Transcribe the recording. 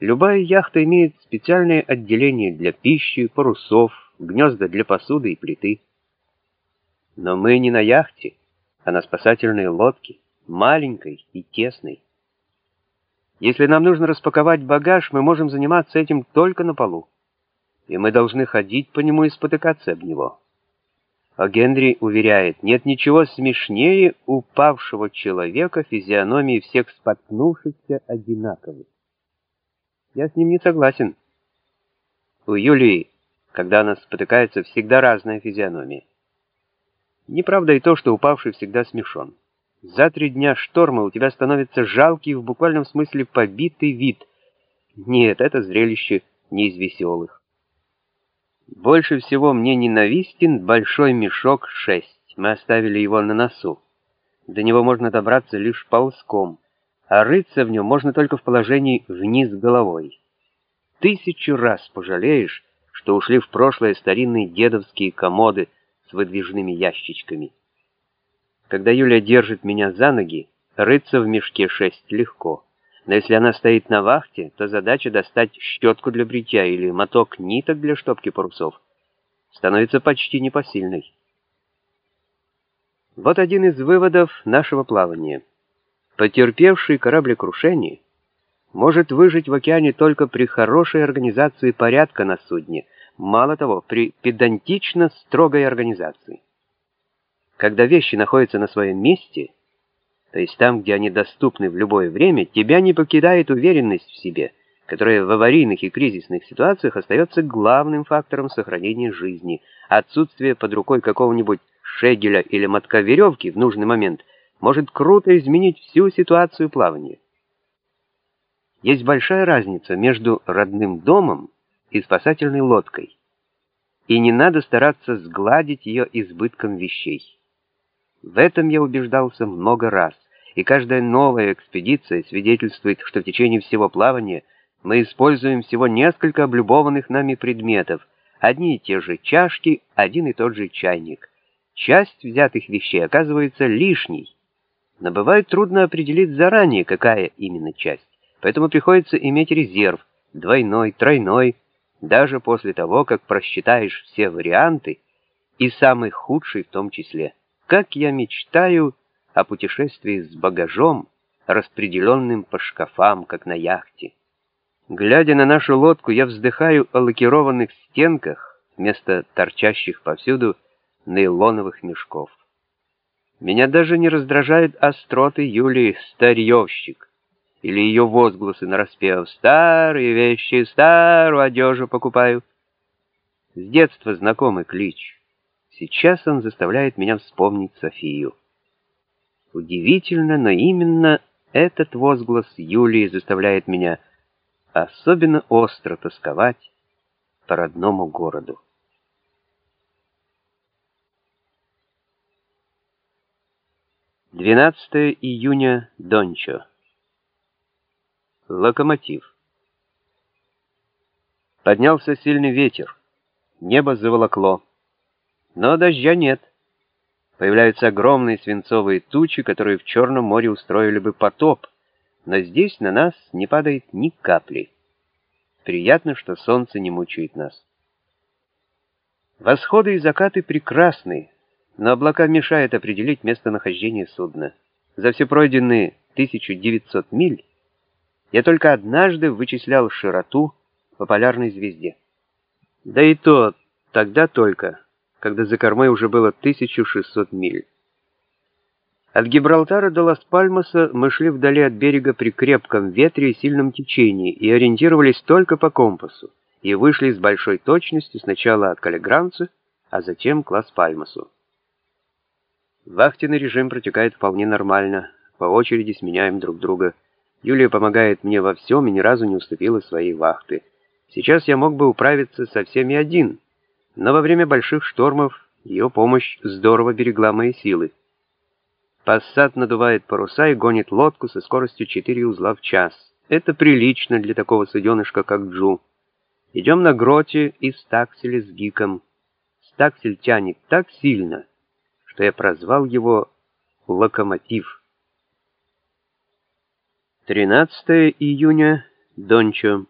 Любая яхта имеет специальное отделение для пищи, парусов, гнезда для посуды и плиты. Но мы не на яхте, а на спасательной лодке, маленькой и тесной. Если нам нужно распаковать багаж, мы можем заниматься этим только на полу. И мы должны ходить по нему и спотыкаться об него. А Генри уверяет, нет ничего смешнее упавшего человека, физиономии всех споткнувшихся одинаковых. Я с ним не согласен. У Юлии, когда она спотыкается, всегда разная физиономия. Неправда и то, что упавший всегда смешон. За три дня шторма у тебя становится жалкий, в буквальном смысле побитый вид. Нет, это зрелище не из веселых. Больше всего мне ненавистен большой мешок 6. Мы оставили его на носу. До него можно добраться лишь ползком а рыться в нем можно только в положении вниз головой. Тысячу раз пожалеешь, что ушли в прошлое старинные дедовские комоды с выдвижными ящичками. Когда Юля держит меня за ноги, рыться в мешке шесть легко. Но если она стоит на вахте, то задача достать щетку для бритья или моток ниток для штопки парусов становится почти непосильной. Вот один из выводов нашего плавания. Потерпевший кораблекрушение может выжить в океане только при хорошей организации порядка на судне, мало того, при педантично строгой организации. Когда вещи находятся на своем месте, то есть там, где они доступны в любое время, тебя не покидает уверенность в себе, которая в аварийных и кризисных ситуациях остается главным фактором сохранения жизни. Отсутствие под рукой какого-нибудь шегеля или мотка веревки в нужный момент – может круто изменить всю ситуацию плавания. Есть большая разница между родным домом и спасательной лодкой, и не надо стараться сгладить ее избытком вещей. В этом я убеждался много раз, и каждая новая экспедиция свидетельствует, что в течение всего плавания мы используем всего несколько облюбованных нами предметов, одни и те же чашки, один и тот же чайник. Часть взятых вещей оказывается лишней, но бывает трудно определить заранее, какая именно часть. Поэтому приходится иметь резерв, двойной, тройной, даже после того, как просчитаешь все варианты, и самый худший в том числе. Как я мечтаю о путешествии с багажом, распределенным по шкафам, как на яхте. Глядя на нашу лодку, я вздыхаю о лакированных стенках вместо торчащих повсюду нейлоновых мешков. Меня даже не раздражают остроты Юлии «старьевщик» или ее возгласы на распев «старые вещи, старую одежу покупаю». С детства знакомый клич. Сейчас он заставляет меня вспомнить Софию. Удивительно, но именно этот возглас Юлии заставляет меня особенно остро тосковать по родному городу. 12 июня, Дончо. Локомотив. Поднялся сильный ветер. Небо заволокло. Но дождя нет. Появляются огромные свинцовые тучи, которые в Черном море устроили бы потоп, но здесь на нас не падает ни капли. Приятно, что солнце не мучает нас. Восходы и закаты прекрасны, но облака мешают определить местонахождение судна. За все пройденные 1900 миль я только однажды вычислял широту по полярной звезде. Да и то тогда только, когда за кормой уже было 1600 миль. От Гибралтара до Лас-Пальмаса мы шли вдали от берега при крепком ветре и сильном течении и ориентировались только по компасу, и вышли с большой точностью сначала от Калигранца, а затем к Лас-Пальмасу. Вахтенный режим протекает вполне нормально. По очереди сменяем друг друга. Юлия помогает мне во всем и ни разу не уступила своей вахты. Сейчас я мог бы управиться со всеми один, но во время больших штормов ее помощь здорово берегла мои силы. Пассат надувает паруса и гонит лодку со скоростью 4 узла в час. Это прилично для такого суденышка, как Джу. Идем на гроте и стакселе с гиком. Стаксель тянет так сильно, что я прозвал его «Локомотив». 13 июня, Дончо